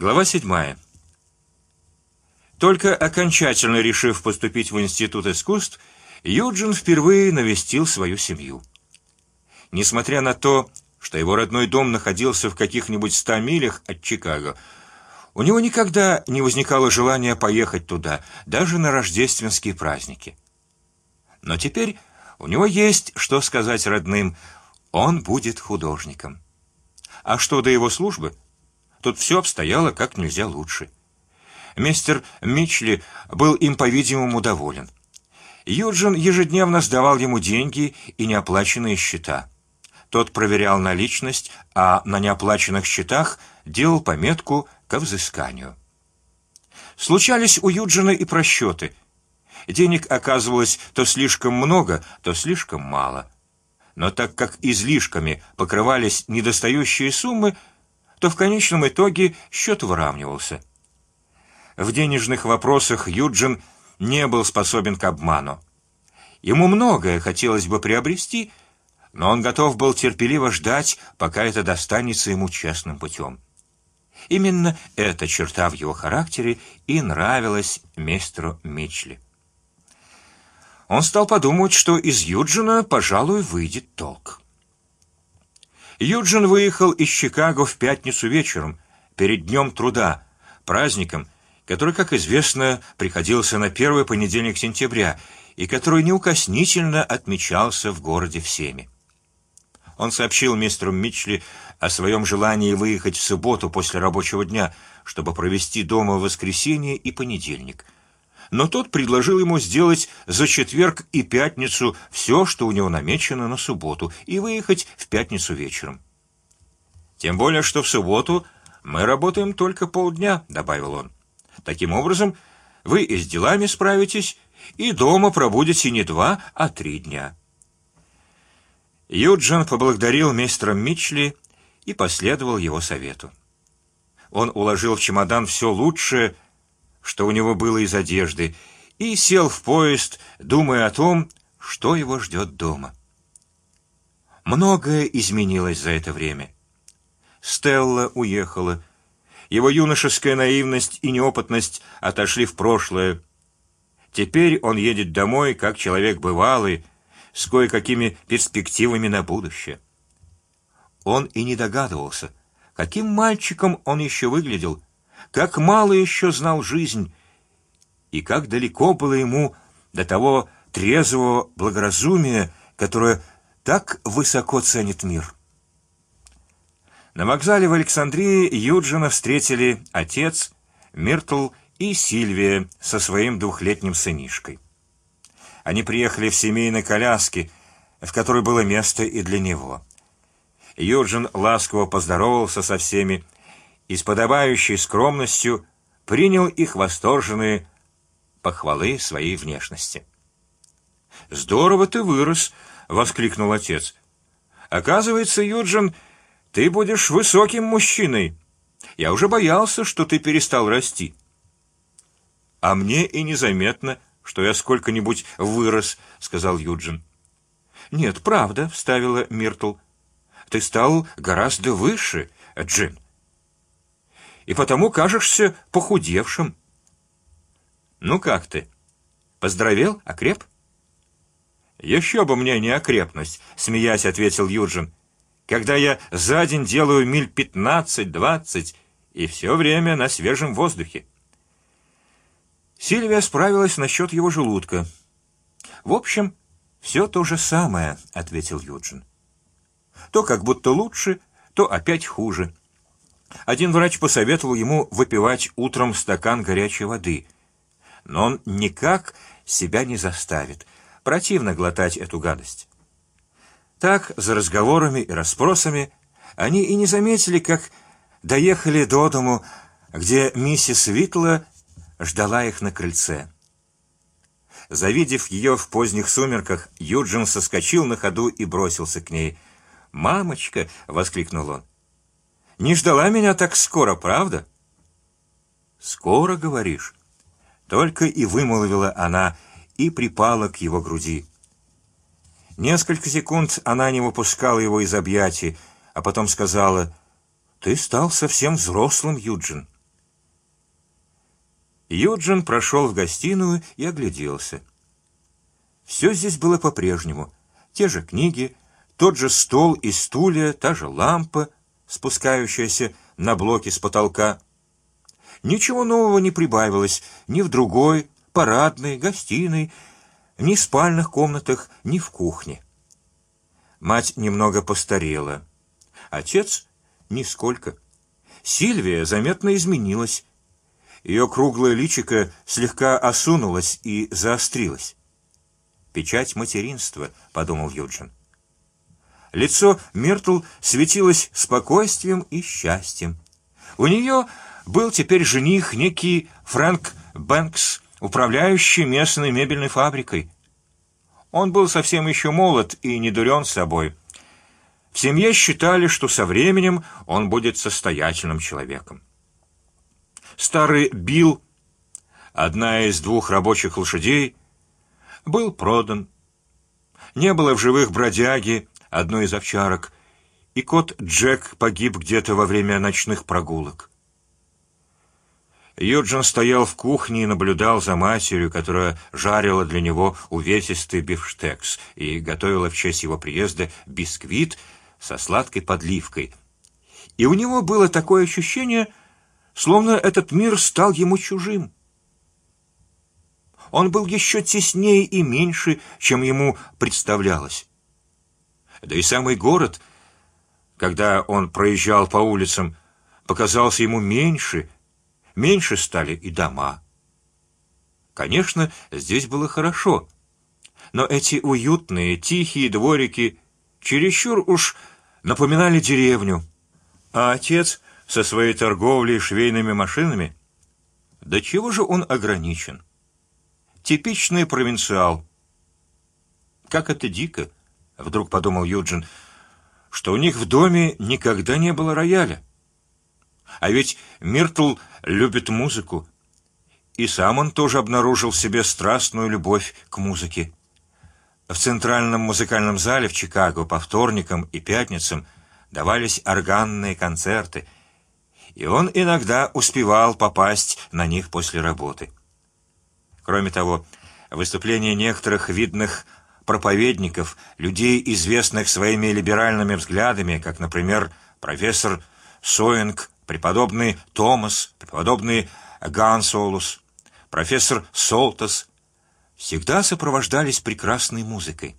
Глава седьмая. Только окончательно решив поступить в институт искусств, Юджин впервые навестил свою семью. Несмотря на то, что его родной дом находился в каких-нибудь ста милях от Чикаго, у него никогда не возникало желания поехать туда, даже на рождественские праздники. Но теперь у него есть что сказать родным. Он будет художником. А что до его службы? Тут все обстояло как нельзя лучше. Мистер Мичли был им, по-видимому, доволен. Юджин ежедневно сдавал ему деньги и неоплаченные счета. Тот проверял наличность, а на неоплаченных счетах делал пометку к взысканию. Случались у Юджина и просчеты. Денег оказывалось то слишком много, то слишком мало. Но так как излишками покрывались недостающие суммы, то в конечном итоге счет выравнивался. В денежных вопросах Юджин не был способен к обману. Ему многое хотелось бы приобрести, но он готов был терпеливо ждать, пока это достанется ему честным путем. Именно эта черта в его характере и нравилась мистеру Мичли. Он стал подумать, что из Юджина, пожалуй, выйдет толк. Юджин выехал из Чикаго в пятницу вечером, перед днем труда, праздником, который, как известно, приходился на первый понедельник сентября и который неукоснительно отмечался в городе всеми. Он сообщил мистеру Митчли о своем желании выехать в субботу после рабочего дня, чтобы провести дома воскресенье и понедельник но тот предложил ему сделать за четверг и пятницу все, что у него намечено на субботу, и выехать в пятницу вечером. Тем более, что в субботу мы работаем только полдня, добавил он. Таким образом, вы и с делами справитесь, и дома пробудете не два, а три дня. Юджин поблагодарил мистера Митчли и последовал его совету. Он уложил в чемодан все лучшее что у него было из одежды, и сел в поезд, думая о том, что его ждет дома. Многое изменилось за это время. Стелла уехала, его юношеская наивность и неопытность отошли в прошлое. Теперь он едет домой как человек бывалый, с кое-какими перспективами на будущее. Он и не догадывался, каким мальчиком он еще выглядел, как мало еще знал жизнь и как далеко было ему до того трезвого благоразумия, которое так высоко ценит мир. На вокзале в Александрии Юджина встретили отец, Миртл и Сильвия со своим двухлетним сынишкой. Они приехали в семейной коляске, в которой было место и для него. Юджин ласково поздоровался со всеми и с подобающей скромностью принял их восторженные похвалы своей внешности. Здорово ты вырос, воскликнул отец. Оказывается, Юджин, ты будешь высоким мужчиной. Я уже боялся, что ты перестал расти. А мне и незаметно, что я сколько-нибудь вырос, сказал Юджин. Нет, правда, вставила Миртл. Ты стал гораздо выше, Джин и потому кажешься похудевшим. Ну как ты? Поздравел, окреп? Еще бы мне не окрепность, смеясь ответил Юджин. Когда я за день делаю миль пятнадцать-двадцать и все время на свежем воздухе. Сильвия справилась насчет его желудка. В общем, все то же самое, ответил Юджин. То как будто лучше, то опять хуже. Один врач посоветовал ему выпивать утром стакан горячей воды, но он никак себя не заставит. Противно глотать эту гадость. Так за разговорами и расспросами они и не заметили, как доехали до дому, где миссис Витла ждала их на крыльце. Завидев ее в поздних сумерках, Юджин соскочил на ходу и бросился к ней. Мамочка, воскликнул он, не ждала меня так скоро, правда? Скоро говоришь. Только и вымолвила она и припала к его груди. Несколько секунд она не выпускала его из объятий, а потом сказала: "Ты стал совсем взрослым, Юджин. Юджин прошел в гостиную и огляделся. Все здесь было по-прежнему: те же книги, тот же стол и стулья, та же лампа, спускающаяся на блоки с потолка. Ничего нового не прибавилось ни в другой парадной, гостиной, ни в спальных комнатах, ни в кухне. Мать немного постарела, отец нисколько. Сильвия заметно изменилась. Ее круглое личико слегка осунулось и заострилось. Печать материнства, подумал Юджин. Лицо Миртл светилось спокойствием и счастьем. У нее был теперь жених некий Фрэнк Бэнкс, управляющий местной мебельной фабрикой. Он был совсем еще молод и не дурен собой. В семье считали, что со временем он будет состоятельным человеком. Старый Билл, одна из двух рабочих лошадей, был продан. Не было в живых бродяги, одной из овчарок, и кот Джек погиб где-то во время ночных прогулок. Юджин стоял в кухне и наблюдал за матерью, которая жарила для него увесистый бифштекс и готовила в честь его приезда бисквит со сладкой подливкой. И у него было такое ощущение, словно этот мир стал ему чужим. Он был еще теснее и меньше, чем ему представлялось. Да и самый город, когда он проезжал по улицам, показался ему меньше, меньше стали и дома. Конечно, здесь было хорошо, но эти уютные тихие дворики чересчур уж напоминали деревню, а отец со своей торговлей швейными машинами, до чего же он ограничен? Типичный провинциал. Как это дико! Вдруг подумал Юджин, что у них в доме никогда не было рояля. А ведь Миртл любит музыку, и сам он тоже обнаружил в себе страстную любовь к музыке. В центральном музыкальном зале в Чикаго по вторникам и пятницам давались органные концерты, и он иногда успевал попасть на них после работы. Кроме того, выступления некоторых видных проповедников, людей, известных своими либеральными взглядами, как, например, профессор Соинг, преподобный Томас, преподобный Гансолус, профессор Солтас, всегда сопровождались прекрасной музыкой.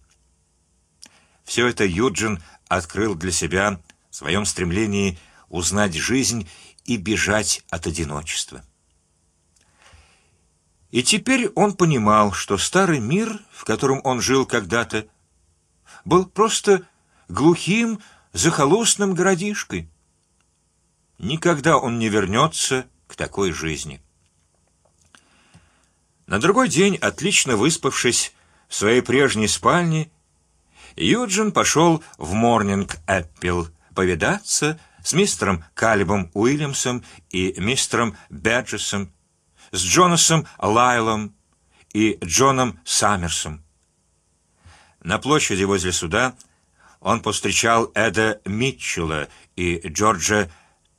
Все это Юджин открыл для себя в своем стремлении узнать жизнь и бежать от одиночества. И теперь он понимал, что старый мир, в котором он жил когда-то, был просто глухим, захолустным городишкой. Никогда он не вернется к такой жизни. На другой день, отлично выспавшись в своей прежней спальне, Юджин пошел в Морнинг Эппел повидаться с мистером Калибом Уильямсом и мистером Беджесом с Джонасом Лайлом и Джоном Саммерсом. На площади возле суда он повстречал Эда Митчелла и Джорджа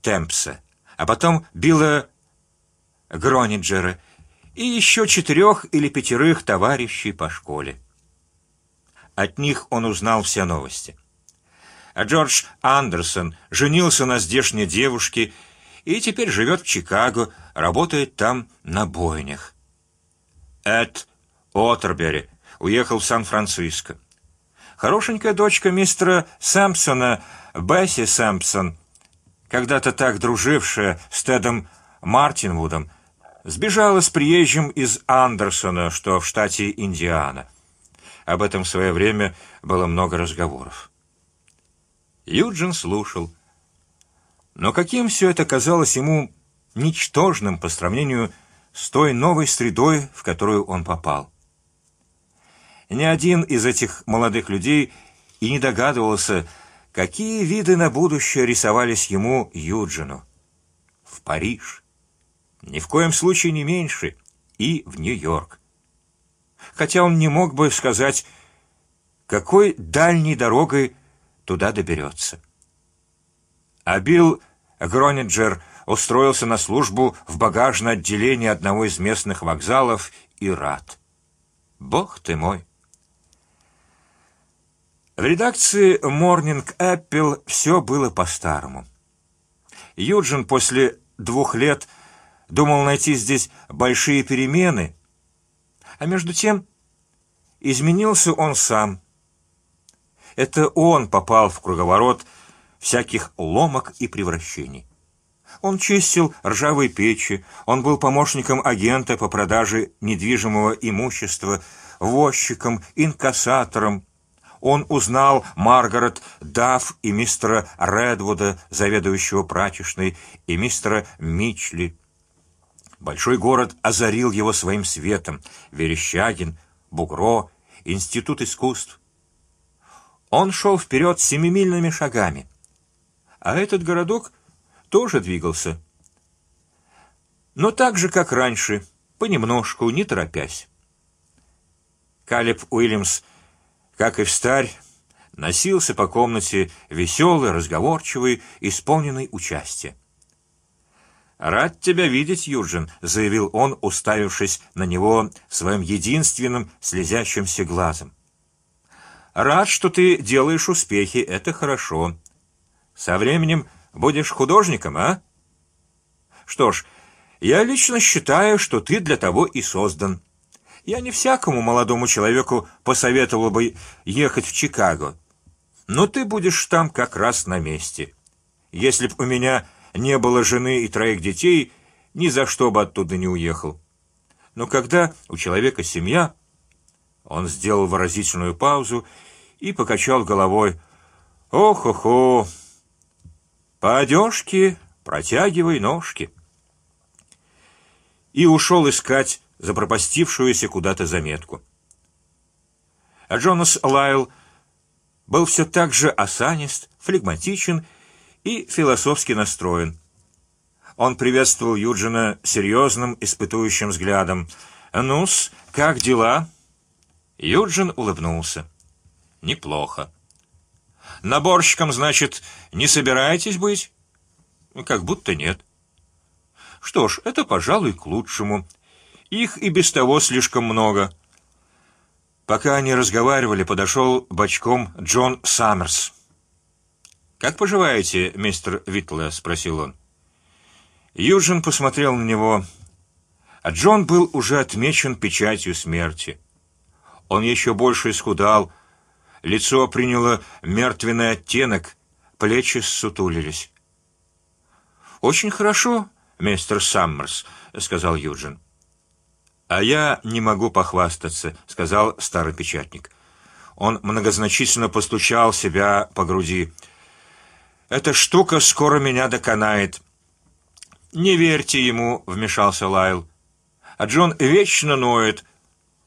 Темпса, а потом Билла Грониджера и еще четырех или пятерых товарищей по школе. От них он узнал все новости. А Джордж Андерсон женился на здешней девушке и теперь живет в Чикаго, работает там на бойнях. Эд Отербери уехал в Сан-Франциско. Хорошенькая дочка мистера Сэмпсона, Бесси Сэмпсон, когда-то так дружившая с Тедом Мартинвудом, сбежала с приезжим из Андерсона, что в штате Индиана. Об этом в свое время было много разговоров. Юджин слушал но каким все это казалось ему ничтожным по сравнению с той новой средой, в которую он попал. Ни один из этих молодых людей и не догадывался, какие виды на будущее рисовались ему Юджину. В Париж, ни в коем случае не меньше, и в Нью-Йорк. Хотя он не мог бы сказать, какой дальней дорогой туда доберется. А Билл Грониджер устроился на службу в багажное отделение одного из местных вокзалов и рад. Бог ты мой! В редакции Morning Apple все было по-старому. Юджин после двух лет думал найти здесь большие перемены, а между тем изменился он сам. Это он попал в круговорот всяких ломок и превращений. Он чистил ржавые печи, он был помощником агента по продаже недвижимого имущества, возчиком, инкассатором. Он узнал Маргарет Дафф и мистера Редвуда, заведующего прачечной, и мистера Мичли. Большой город озарил его своим светом. Верещагин, Бугро, Институт искусств. Он шел вперед семимильными шагами, а этот городок тоже двигался, но так же, как раньше, понемножку, не торопясь. Калеб Уильямс, как и в старь, носился по комнате веселый, разговорчивый, исполненный участия. Рад тебя видеть, Юджин, заявил он, уставившись на него своим единственным слезящимся глазом. Рад, что ты делаешь успехи, это хорошо. Со временем Будешь художником, а? Что ж, я лично считаю, что ты для того и создан. Я не всякому молодому человеку посоветовал бы ехать в Чикаго, но ты будешь там как раз на месте. Если б у меня не было жены и троих детей, ни за что бы оттуда не уехал. Но когда у человека семья, он сделал выразительную паузу и покачал головой. Ох, ох, ох! По одежке протягивай ножки. И ушел искать запропастившуюся куда-то заметку. А Джонас Лайл был все так же осанист, флегматичен и философски настроен. Он приветствовал Юджина серьезным, испытующим взглядом. Нус, как дела? Юджин улыбнулся. Неплохо. Наборщиком, значит, не собираетесь быть? Как будто нет. Что ж, это, пожалуй, к лучшему. Их и без того слишком много. Пока они разговаривали, подошел бочком Джон Саммерс. Как поживаете, мистер Витле? – спросил он. Юджин посмотрел на него, а Джон был уже отмечен печатью смерти. Он еще больше исхудал лицо приняло мертвенный оттенок, плечи сутулились. Очень хорошо, мистер Саммерс, сказал Юджин. А я не могу похвастаться, сказал старый печатник. Он многозначительно постучал себя по груди. Эта штука скоро меня доконает. Не верьте ему, вмешался Лайл. А Джон вечно ноет.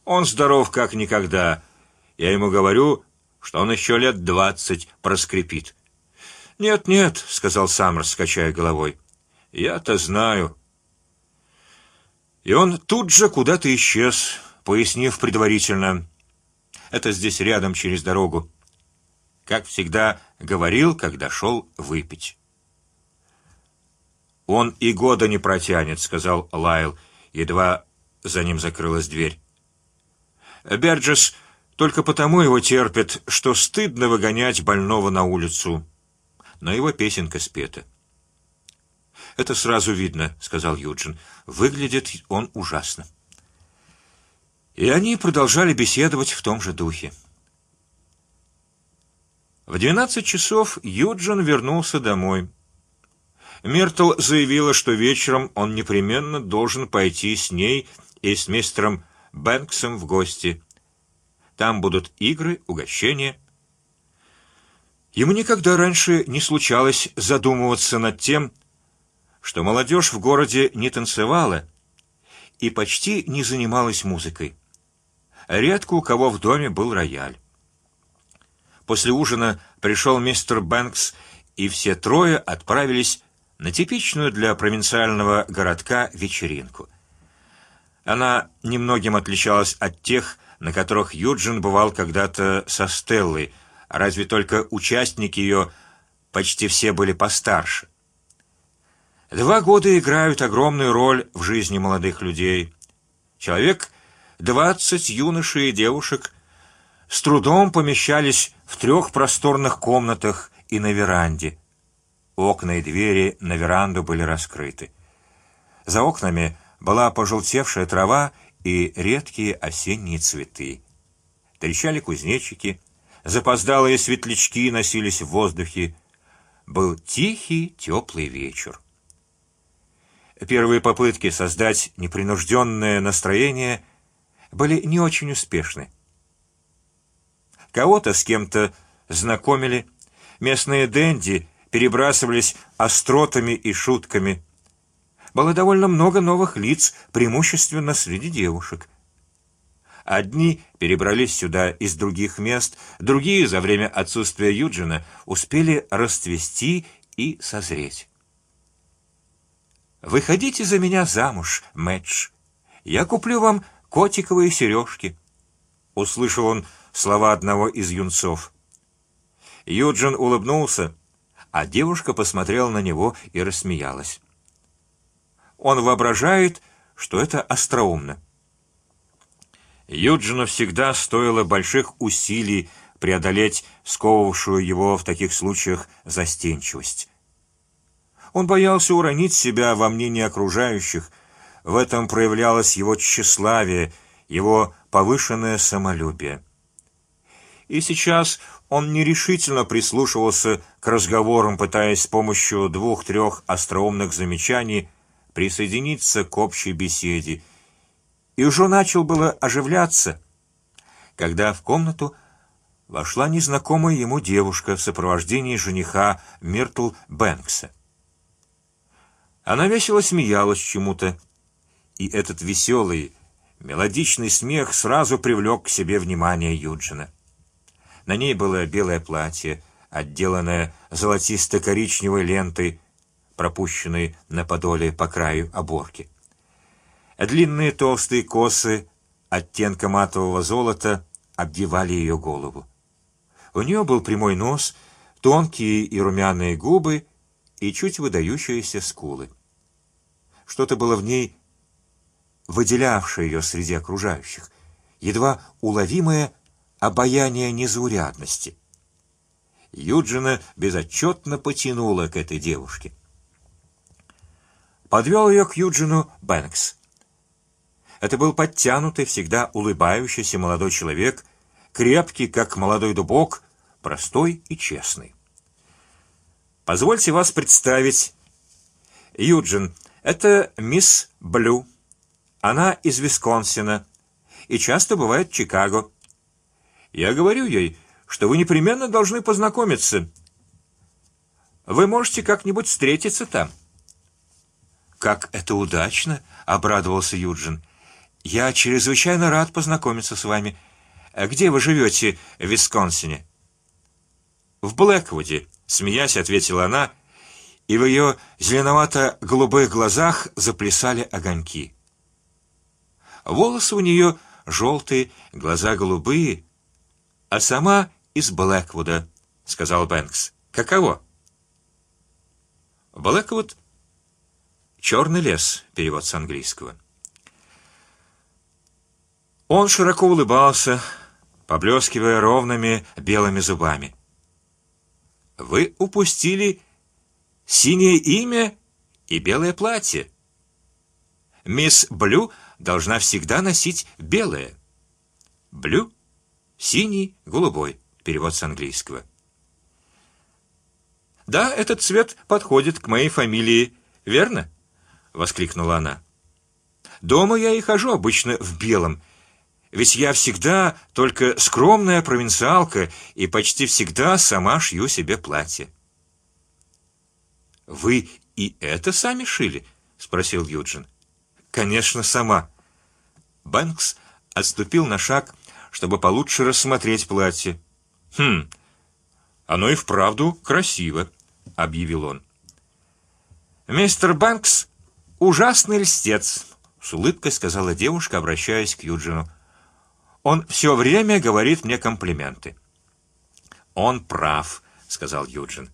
Он здоров как никогда. Я ему говорю, что он еще лет двадцать проскрипит. Нет, нет, сказал Саммерс, качая головой. Я-то знаю. И он тут же куда-то исчез, пояснив предварительно: это здесь рядом через дорогу. Как всегда говорил, когда шел выпить. Он и года не протянет, сказал Лайл, едва за ним закрылась дверь. Берджес только потому его терпят, что стыдно выгонять больного на улицу. Но его песенка спета. Это сразу видно, сказал Юджин. Выглядит он ужасно. И они продолжали беседовать в том же духе. В двенадцать часов Юджин вернулся домой. Миртл заявила, что вечером он непременно должен пойти с ней и с мистером Бэнксом в гости. Там будут игры, угощения. Ему никогда раньше не случалось задумываться над тем, что молодежь в городе не танцевала и почти не занималась музыкой. Редко у кого в доме был рояль. После ужина пришел мистер Бэнкс, и все трое отправились на типичную для провинциального городка вечеринку. Она немногим отличалась от тех, на которых Юджин бывал когда-то со Стеллой, разве только участники ее почти все были постарше. Два года играют огромную роль в жизни молодых людей. Человек двадцать юношей и девушек с трудом помещались в трех просторных комнатах и на веранде. Окна и двери на веранду были раскрыты. За окнами была пожелтевшая трава и редкие осенние цветы. Трещали кузнечики, запоздалые светлячки носились в воздухе. Был тихий теплый вечер. Первые попытки создать непринужденное настроение были не очень успешны. Кого-то с кем-то знакомили, местные денди перебрасывались остротами и шутками. Было довольно много новых лиц, преимущественно среди девушек. Одни перебрались сюда из других мест, другие за время отсутствия Юджина успели расцвести и созреть. Выходите за меня замуж, Мэтч. Я куплю вам котиковые сережки. Услышал он слова одного из юнцов. Юджин улыбнулся, а девушка посмотрела на него и рассмеялась. Он воображает, что это остроумно. Юджину всегда стоило больших усилий преодолеть сковывавшую его в таких случаях застенчивость. Он боялся уронить себя во мнении окружающих. В этом проявлялось его тщеславие, его повышенное самолюбие. И сейчас он нерешительно прислушивался к разговорам, пытаясь с помощью двух-трех остроумных замечаний присоединиться к общей беседе, и уже начал было оживляться, когда в комнату вошла незнакомая ему девушка в сопровождении жениха Миртл Бэнкса. Она весело смеялась чему-то, и этот веселый мелодичный смех сразу привлек к себе внимание Юджина. На ней было белое платье, отделанное золотисто-коричневой лентой, пропущенной на подоле по краю оборки. Длинные толстые косы оттенка матового золота обвивали ее голову. У нее был прямой нос, тонкие и румяные губы и чуть выдающиеся скулы. Что-то было в ней, выделявшее ее среди окружающих, едва уловимое обаяние незаурядности. Юджина безотчетно потянуло к этой девушке. Подвел ее к Юджину Бэнкс. Это был подтянутый, всегда улыбающийся молодой человек, крепкий, как молодой дубок, простой и честный. Позвольте вас представить, Юджин. Это мисс Блю. Она из Висконсина и часто бывает в Чикаго. Я говорю ей, что вы непременно должны познакомиться. Вы можете как-нибудь встретиться там. Как это удачно! обрадовался Юджин. Я чрезвычайно рад познакомиться с вами. Где вы живете в Висконсине? В Блэквуде, смеясь, ответила она, и в ее зеленовато-голубых глазах заплясали огоньки. Волосы у нее желтые, глаза голубые, а сама из Блэквуда, сказал Бэнкс. Каково? Блэквуд черный лес, перевод с английского. Он широко улыбался, поблескивая ровными белыми зубами. Вы упустили синее имя и белое платье. Мисс Блю должна всегда носить белое. Блю Синий, голубой. Перевод с английского. Да, этот цвет подходит к моей фамилии, верно? Воскликнула она. Дома я и хожу обычно в белом, ведь я всегда только скромная провинциалка и почти всегда сама шью себе платье. Вы и это сами шили? спросил Юджин. Конечно, сама. Бэнкс отступил на шаг чтобы получше рассмотреть платье. Хм, оно и вправду красиво, объявил он. Мистер Банкс ужасный льстец, с улыбкой сказала девушка, обращаясь к Юджину. Он все время говорит мне комплименты. Он прав, сказал Юджин.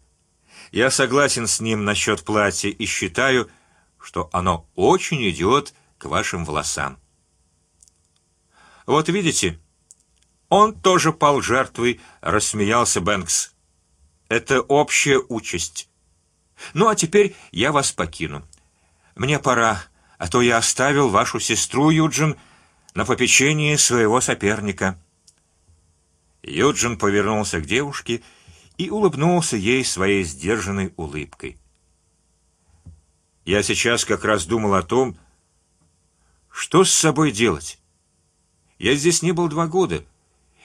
Я согласен с ним насчет платья и считаю, что оно очень идет к вашим волосам. Вот видите, он тоже пал жертвой, рассмеялся Бэнкс. Это общая участь. Ну а теперь я вас покину. Мне пора, а то я оставил вашу сестру Юджин на попечении своего соперника. Юджин повернулся к девушке и улыбнулся ей своей сдержанной улыбкой. Я сейчас как раз думал о том, что с собой делать. Я здесь не был два года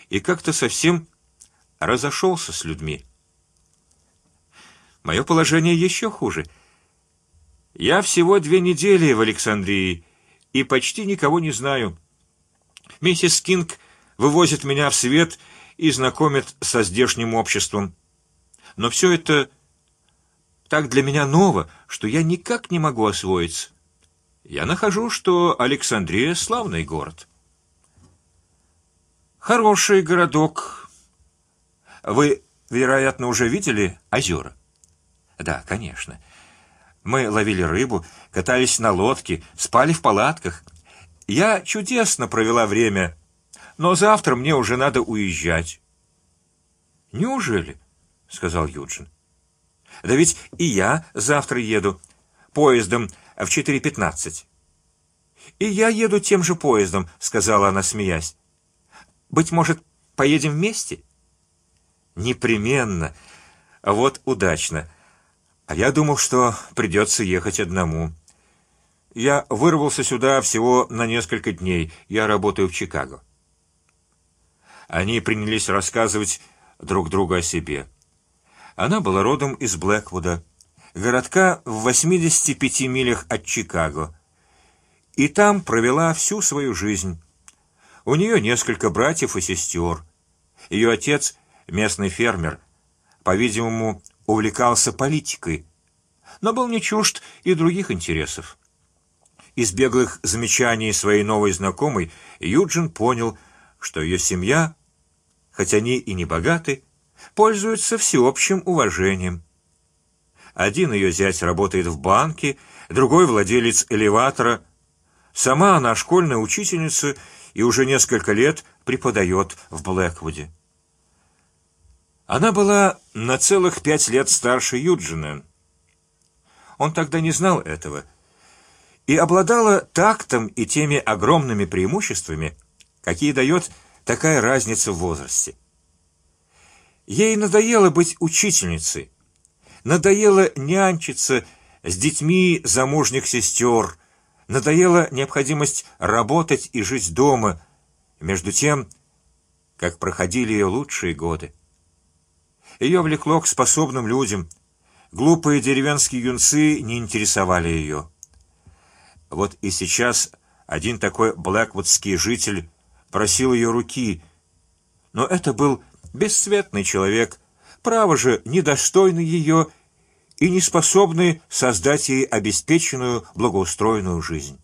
и как-то совсем разошелся с людьми. Мое положение еще хуже. Я всего две недели в Александрии и почти никого не знаю. Миссис Кинг вывозит меня в свет и знакомит со здешним обществом. Но все это так для меня ново, что я никак не могу освоиться. Я нахожу, что Александрия славный город. Хороший городок. Вы, вероятно, уже видели озера? Да, конечно. Мы ловили рыбу, катались на лодке, спали в палатках. Я чудесно провела время, но завтра мне уже надо уезжать. Неужели? сказал Юджин. Да ведь и я завтра еду поездом в четыре пятнадцать. И я еду тем же поездом, сказала она, смеясь. Быть может, поедем вместе? Непременно. Вот удачно. А я думал, что придется ехать одному. Я вырвался сюда всего на несколько дней. Я работаю в Чикаго. Они принялись рассказывать друг другу о себе. Она была родом из Блэквуда, городка в 85 милях от Чикаго, и там провела всю свою жизнь. У нее несколько братьев и сестер. Ее отец местный фермер, по-видимому, увлекался политикой, но был не чужд и других интересов. Из беглых замечаний своей новой знакомой Юджин понял, что ее семья, хотя они и не богаты, пользуются всеобщим уважением. Один ее зять работает в банке, другой владелец элеватора. Сама она школьная учительница и уже несколько лет преподает в Блэквуде. Она была на целых пять лет старше Юджина. Он тогда не знал этого и обладала тактом и теми огромными преимуществами, какие дает такая разница в возрасте. Ей надоело быть учительницей, надоело нянчиться с детьми замужних сестер, Надоела необходимость работать и жить дома, между тем, как проходили ее лучшие годы. Ее влекло к способным людям. Глупые деревенские юнцы не интересовали ее. Вот и сейчас один такой блэквудский житель просил ее руки, но это был бесцветный человек, право же недостойный ее и не способны создать ей обеспеченную благоустроенную жизнь.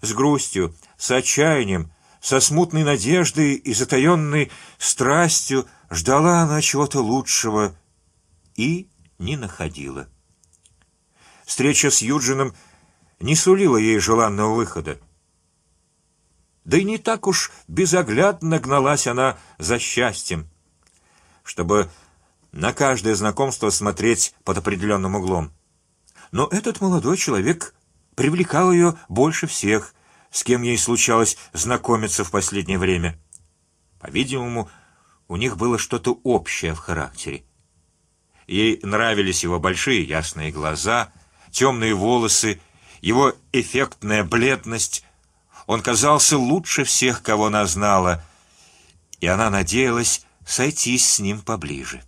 С грустью, с отчаянием, со смутной надеждой и затаенной страстью ждала она чего-то лучшего и не находила. Встреча с Юджином не сулила ей желанного выхода. Да и не так уж безоглядно гналась она за счастьем, чтобы на каждое знакомство смотреть под определенным углом. Но этот молодой человек привлекал ее больше всех, с кем ей случалось знакомиться в последнее время. По-видимому, у них было что-то общее в характере. Ей нравились его большие ясные глаза, темные волосы, его эффектная бледность. Он казался лучше всех, кого она знала, и она надеялась сойтись с ним поближе.